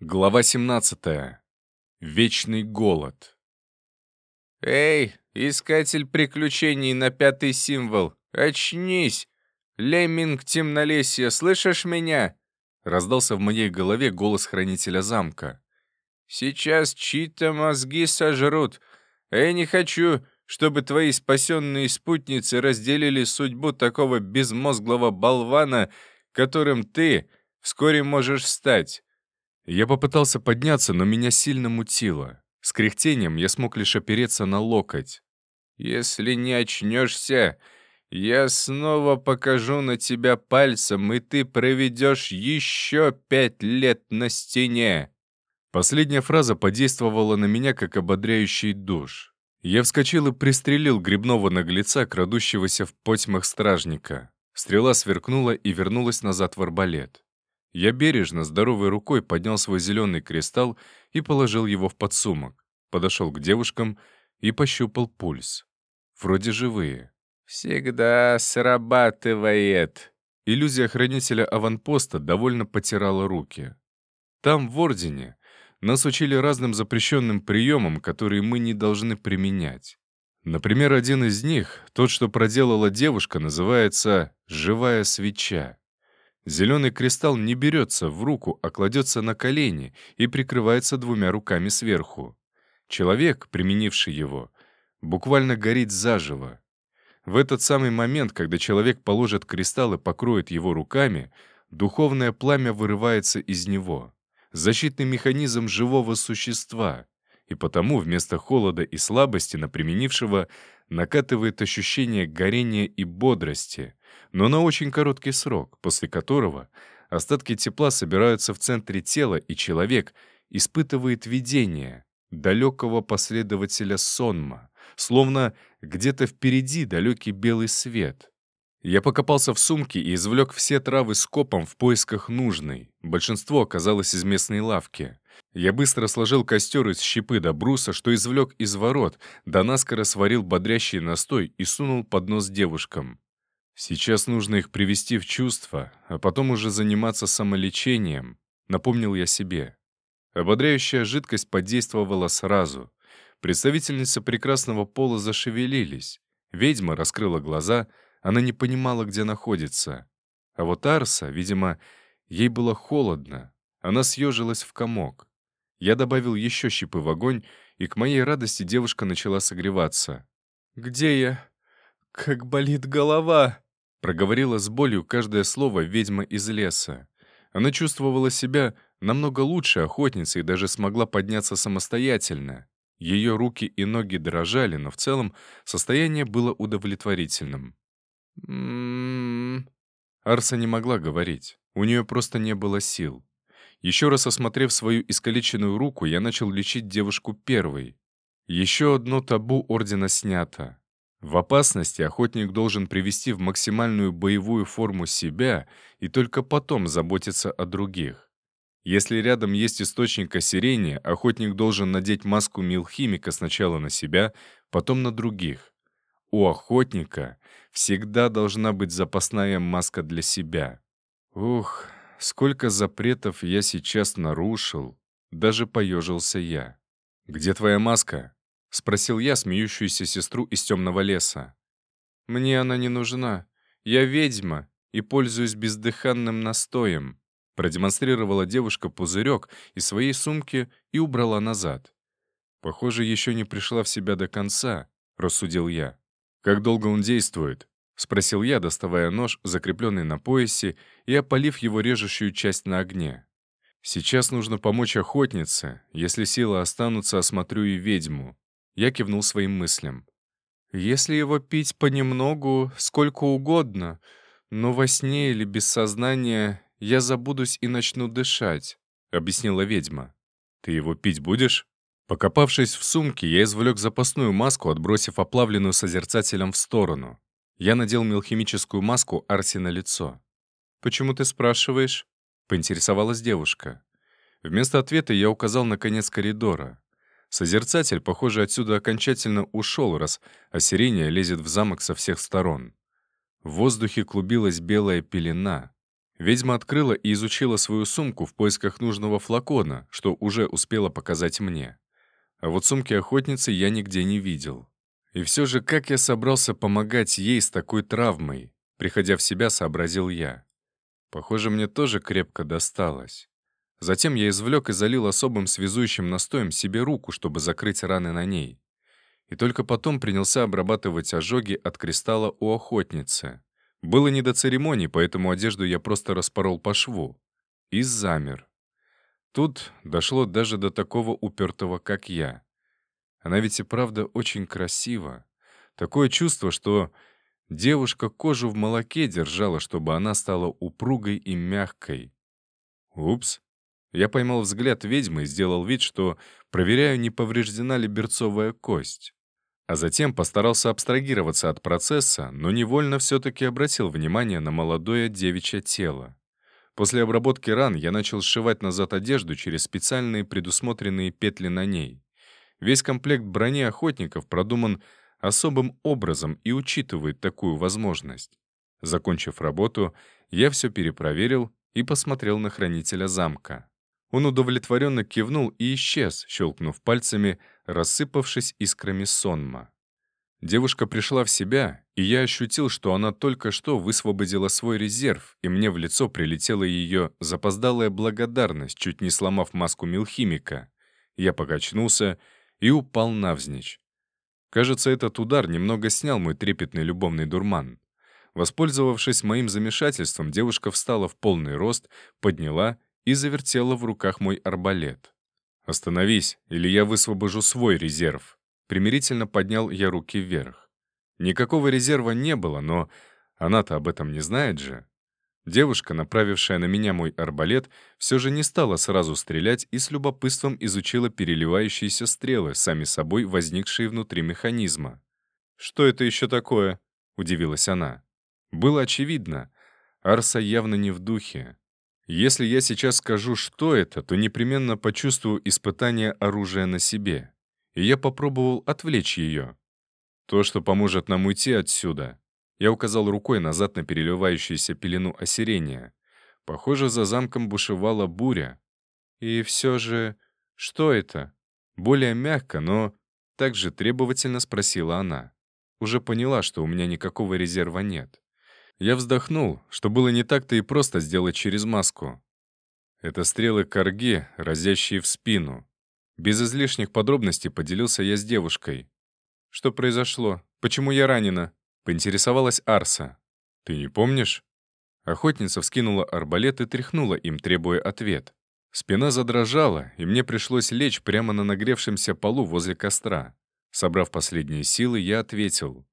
Глава 17. Вечный голод. «Эй, искатель приключений на пятый символ, очнись! Лемминг темнолесья, слышишь меня?» Раздался в моей голове голос хранителя замка. «Сейчас чьи-то мозги сожрут, а я не хочу, чтобы твои спасенные спутницы разделили судьбу такого безмозглого болвана, которым ты вскоре можешь стать». Я попытался подняться, но меня сильно мутило. С кряхтением я смог лишь опереться на локоть. «Если не очнешься, я снова покажу на тебя пальцем, и ты проведешь еще пять лет на стене!» Последняя фраза подействовала на меня, как ободряющий душ. Я вскочил и пристрелил грибного наглеца, крадущегося в потьмах стражника. Стрела сверкнула и вернулась назад в арбалет. Я бережно, здоровой рукой поднял свой зеленый кристалл и положил его в подсумок. Подошел к девушкам и пощупал пульс. Вроде живые. «Всегда срабатывает!» Иллюзия хранителя аванпоста довольно потирала руки. Там, в Ордене, нас учили разным запрещенным приемам, которые мы не должны применять. Например, один из них, тот, что проделала девушка, называется «живая свеча». Зеленый кристалл не берется в руку, а кладется на колени и прикрывается двумя руками сверху. Человек, применивший его, буквально горит заживо. В этот самый момент, когда человек положит кристалл и покроет его руками, духовное пламя вырывается из него. Защитный механизм живого существа. И потому вместо холода и слабости на применившего накатывает ощущение горения и бодрости, но на очень короткий срок, после которого остатки тепла собираются в центре тела, и человек испытывает видение далекого последователя сонма, словно где-то впереди далекий белый свет. Я покопался в сумке и извлек все травы скопом в поисках нужной. Большинство оказалось из местной лавки. Я быстро сложил костер из щепы до бруса, что извлек из ворот, да наскоро сварил бодрящий настой и сунул под нос девушкам. Сейчас нужно их привести в чувство, а потом уже заниматься самолечением, напомнил я себе. Ободряющая жидкость подействовала сразу. Представительницы прекрасного пола зашевелились. Ведьма раскрыла глаза, она не понимала, где находится. А вот Арса, видимо, ей было холодно. Она съежилась в комок. Я добавил еще щепы в огонь, и к моей радости девушка начала согреваться. «Где я? Как болит голова!» Проговорила с болью каждое слово ведьма из леса. Она чувствовала себя намного лучше охотницы и даже смогла подняться самостоятельно. Ее руки и ноги дрожали, но в целом состояние было удовлетворительным. «М-м-м...» Арса не могла говорить. У нее просто не было сил. Еще раз осмотрев свою искалеченную руку, я начал лечить девушку первой. Еще одно табу Ордена снято. В опасности охотник должен привести в максимальную боевую форму себя и только потом заботиться о других. Если рядом есть источник осирения, охотник должен надеть маску милхимика сначала на себя, потом на других. У охотника всегда должна быть запасная маска для себя. Ух, сколько запретов я сейчас нарушил, даже поежился я. «Где твоя маска?» — спросил я смеющуюся сестру из темного леса. «Мне она не нужна. Я ведьма и пользуюсь бездыханным настоем», продемонстрировала девушка пузырек из своей сумки и убрала назад. «Похоже, еще не пришла в себя до конца», — рассудил я. «Как долго он действует?» — спросил я, доставая нож, закрепленный на поясе, и опалив его режущую часть на огне. «Сейчас нужно помочь охотнице. Если силы останутся, осмотрю и ведьму. Я кивнул своим мыслям. «Если его пить понемногу, сколько угодно, но во сне или без сознания я забудусь и начну дышать», — объяснила ведьма. «Ты его пить будешь?» Покопавшись в сумке, я извлек запасную маску, отбросив оплавленную созерцателем в сторону. Я надел мелхимическую маску Арси на лицо. «Почему ты спрашиваешь?» — поинтересовалась девушка. Вместо ответа я указал на конец коридора. Созерцатель, похоже, отсюда окончательно ушел, раз осирение лезет в замок со всех сторон. В воздухе клубилась белая пелена. Ведьма открыла и изучила свою сумку в поисках нужного флакона, что уже успела показать мне. А вот сумки охотницы я нигде не видел. И все же, как я собрался помогать ей с такой травмой? Приходя в себя, сообразил я. Похоже, мне тоже крепко досталось. Затем я извлек и залил особым связующим настоем себе руку, чтобы закрыть раны на ней. И только потом принялся обрабатывать ожоги от кристалла у охотницы. Было не до церемоний, поэтому одежду я просто распорол по шву. И замер. Тут дошло даже до такого упертого, как я. Она ведь и правда очень красива. Такое чувство, что девушка кожу в молоке держала, чтобы она стала упругой и мягкой. Упс. Я поймал взгляд ведьмы и сделал вид, что проверяю, не повреждена ли берцовая кость. А затем постарался абстрагироваться от процесса, но невольно все-таки обратил внимание на молодое девичье тело. После обработки ран я начал сшивать назад одежду через специальные предусмотренные петли на ней. Весь комплект брони охотников продуман особым образом и учитывает такую возможность. Закончив работу, я все перепроверил и посмотрел на хранителя замка. Он удовлетворенно кивнул и исчез, щелкнув пальцами, рассыпавшись искрами сонма. Девушка пришла в себя, и я ощутил, что она только что высвободила свой резерв, и мне в лицо прилетела ее запоздалая благодарность, чуть не сломав маску милхимика. Я покачнулся и упал навзничь. Кажется, этот удар немного снял мой трепетный любовный дурман. Воспользовавшись моим замешательством, девушка встала в полный рост, подняла и завертела в руках мой арбалет. «Остановись, или я высвобожу свой резерв». Примирительно поднял я руки вверх. Никакого резерва не было, но она-то об этом не знает же. Девушка, направившая на меня мой арбалет, все же не стала сразу стрелять и с любопытством изучила переливающиеся стрелы, сами собой возникшие внутри механизма. «Что это еще такое?» — удивилась она. Было очевидно. Арса явно не в духе. Если я сейчас скажу, что это, то непременно почувствую испытание оружия на себе. И я попробовал отвлечь ее. То, что поможет нам уйти отсюда. Я указал рукой назад на переливающуюся пелену осирения. Похоже, за замком бушевала буря. И все же, что это? Более мягко, но также требовательно спросила она. Уже поняла, что у меня никакого резерва нет. Я вздохнул, что было не так-то и просто сделать через маску. Это стрелы корги, разящие в спину. Без излишних подробностей поделился я с девушкой. «Что произошло? Почему я ранена?» — поинтересовалась Арса. «Ты не помнишь?» Охотница вскинула арбалет и тряхнула им, требуя ответ. Спина задрожала, и мне пришлось лечь прямо на нагревшемся полу возле костра. Собрав последние силы, я ответил.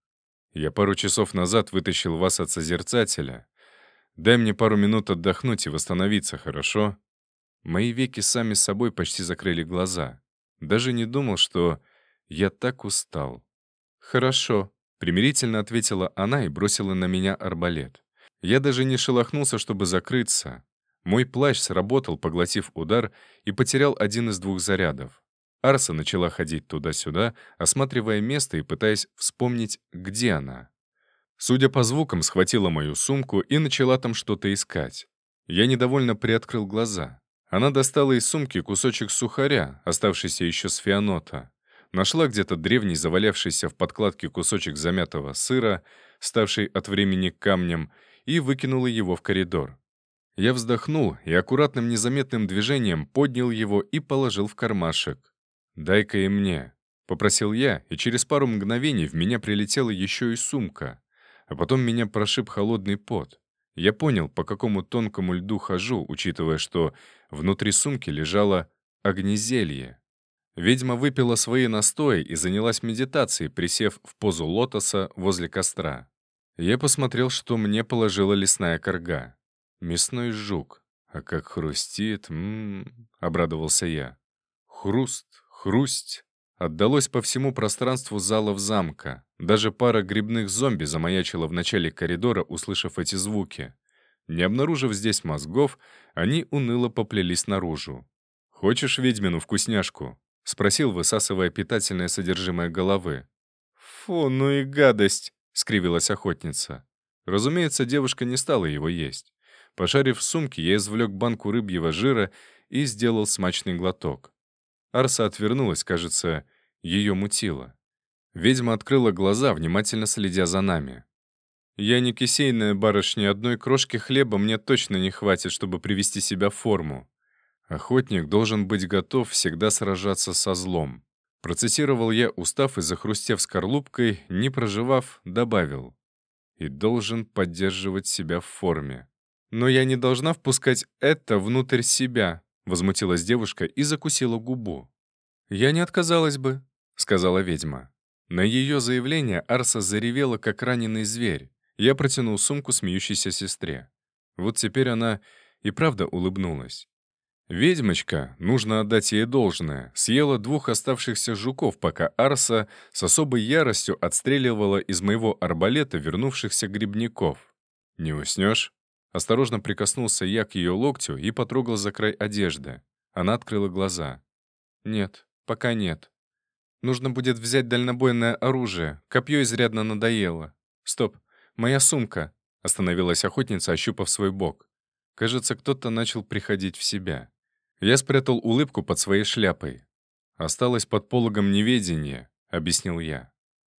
Я пару часов назад вытащил вас от Созерцателя. Дай мне пару минут отдохнуть и восстановиться, хорошо?» Мои веки сами собой почти закрыли глаза. Даже не думал, что я так устал. «Хорошо», — примирительно ответила она и бросила на меня арбалет. Я даже не шелохнулся, чтобы закрыться. Мой плащ сработал, поглотив удар, и потерял один из двух зарядов. Арса начала ходить туда-сюда, осматривая место и пытаясь вспомнить, где она. Судя по звукам, схватила мою сумку и начала там что-то искать. Я недовольно приоткрыл глаза. Она достала из сумки кусочек сухаря, оставшийся еще с фианота. Нашла где-то древний завалявшийся в подкладке кусочек замятого сыра, ставший от времени камнем, и выкинула его в коридор. Я вздохнул и аккуратным незаметным движением поднял его и положил в кармашек. «Дай-ка и мне», — попросил я, и через пару мгновений в меня прилетела еще и сумка. А потом меня прошиб холодный пот. Я понял, по какому тонкому льду хожу, учитывая, что внутри сумки лежало огнезелье. Ведьма выпила свои настои и занялась медитацией, присев в позу лотоса возле костра. Я посмотрел, что мне положила лесная корга. Мясной жук. А как хрустит, ммм, обрадовался я. Хруст, Хрусть отдалось по всему пространству залов замка. Даже пара грибных зомби замаячила в начале коридора, услышав эти звуки. Не обнаружив здесь мозгов, они уныло поплелись наружу. «Хочешь ведьмину вкусняшку?» — спросил, высасывая питательное содержимое головы. «Фу, ну и гадость!» — скривилась охотница. Разумеется, девушка не стала его есть. Пошарив в сумке, я извлек банку рыбьего жира и сделал смачный глоток. Арса отвернулась, кажется, ее мутило. Ведьма открыла глаза, внимательно следя за нами. «Я не кисейная барышня, одной крошки хлеба мне точно не хватит, чтобы привести себя в форму. Охотник должен быть готов всегда сражаться со злом». Процессировал я, устав и захрустев скорлупкой, не проживав, добавил. «И должен поддерживать себя в форме». «Но я не должна впускать это внутрь себя», — возмутилась девушка и закусила губу. «Я не отказалась бы», — сказала ведьма. На ее заявление Арса заревела, как раненый зверь. Я протянул сумку смеющейся сестре. Вот теперь она и правда улыбнулась. Ведьмочка, нужно отдать ей должное, съела двух оставшихся жуков, пока Арса с особой яростью отстреливала из моего арбалета вернувшихся грибников. «Не уснешь?» Осторожно прикоснулся я к ее локтю и потрогал за край одежды. Она открыла глаза. «Нет, пока нет. Нужно будет взять дальнобойное оружие. Копье изрядно надоело. Стоп, моя сумка!» Остановилась охотница, ощупав свой бок. Кажется, кто-то начал приходить в себя. Я спрятал улыбку под своей шляпой. «Осталось под пологом неведения», — объяснил я.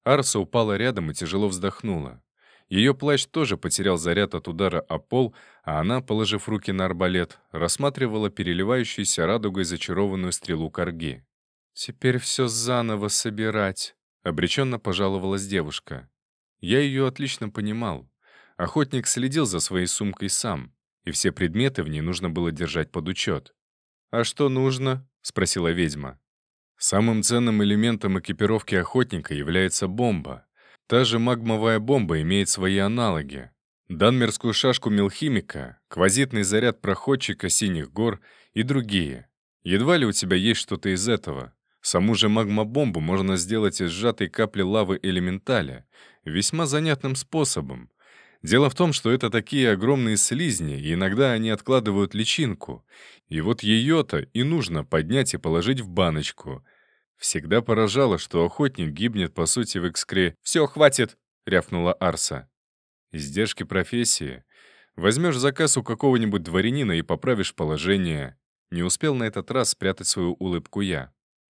Арса упала рядом и тяжело вздохнула. Ее плащ тоже потерял заряд от удара о пол, а она, положив руки на арбалет, рассматривала переливающуюся радугой зачарованную стрелу корги. «Теперь все заново собирать», — обреченно пожаловалась девушка. Я ее отлично понимал. Охотник следил за своей сумкой сам, и все предметы в ней нужно было держать под учет. «А что нужно?» — спросила ведьма. Самым ценным элементом экипировки охотника является бомба. Та же магмовая бомба имеет свои аналоги. Данмерскую шашку мелхимика, квазитный заряд проходчика синих гор и другие. Едва ли у тебя есть что-то из этого. Саму же магмобомбу можно сделать из сжатой капли лавы элементаля, весьма занятным способом. Дело в том, что это такие огромные слизни, и иногда они откладывают личинку. И вот ее-то и нужно поднять и положить в баночку. Всегда поражало, что охотник гибнет, по сути, в экскре... «Все, хватит!» — рявкнула Арса. Издержки профессии. Возьмешь заказ у какого-нибудь дворянина и поправишь положение. Не успел на этот раз спрятать свою улыбку я.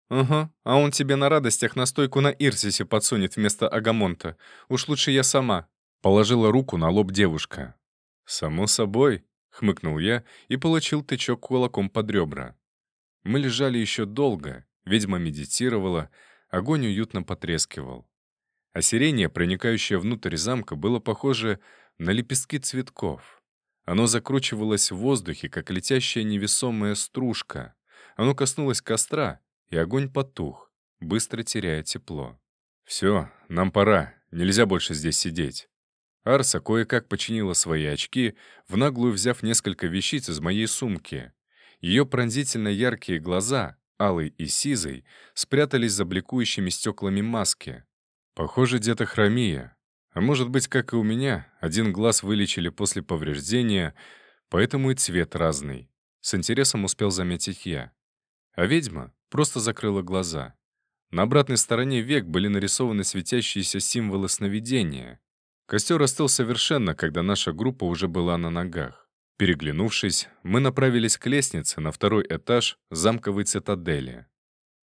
«Ага, а он тебе на радостях настойку на Ирсисе подсунет вместо Агамонта. Уж лучше я сама». Положила руку на лоб девушка. «Само собой», — хмыкнул я и получил тычок кулаком под ребра. Мы лежали еще долго, ведьма медитировала, огонь уютно потрескивал. Осирение, проникающее внутрь замка, было похоже на лепестки цветков. Оно закручивалось в воздухе, как летящая невесомая стружка. Оно коснулось костра, и огонь потух, быстро теряя тепло. «Все, нам пора, нельзя больше здесь сидеть». Арса кое-как починила свои очки, в наглую взяв несколько вещиц из моей сумки. Ее пронзительно яркие глаза, алый и сизый, спрятались за бликующими стеклами маски. Похоже, детохромия. А может быть, как и у меня, один глаз вылечили после повреждения, поэтому и цвет разный. С интересом успел заметить я. А ведьма просто закрыла глаза. На обратной стороне век были нарисованы светящиеся символы сновидения. Костер остыл совершенно, когда наша группа уже была на ногах. Переглянувшись, мы направились к лестнице на второй этаж замковой цитадели.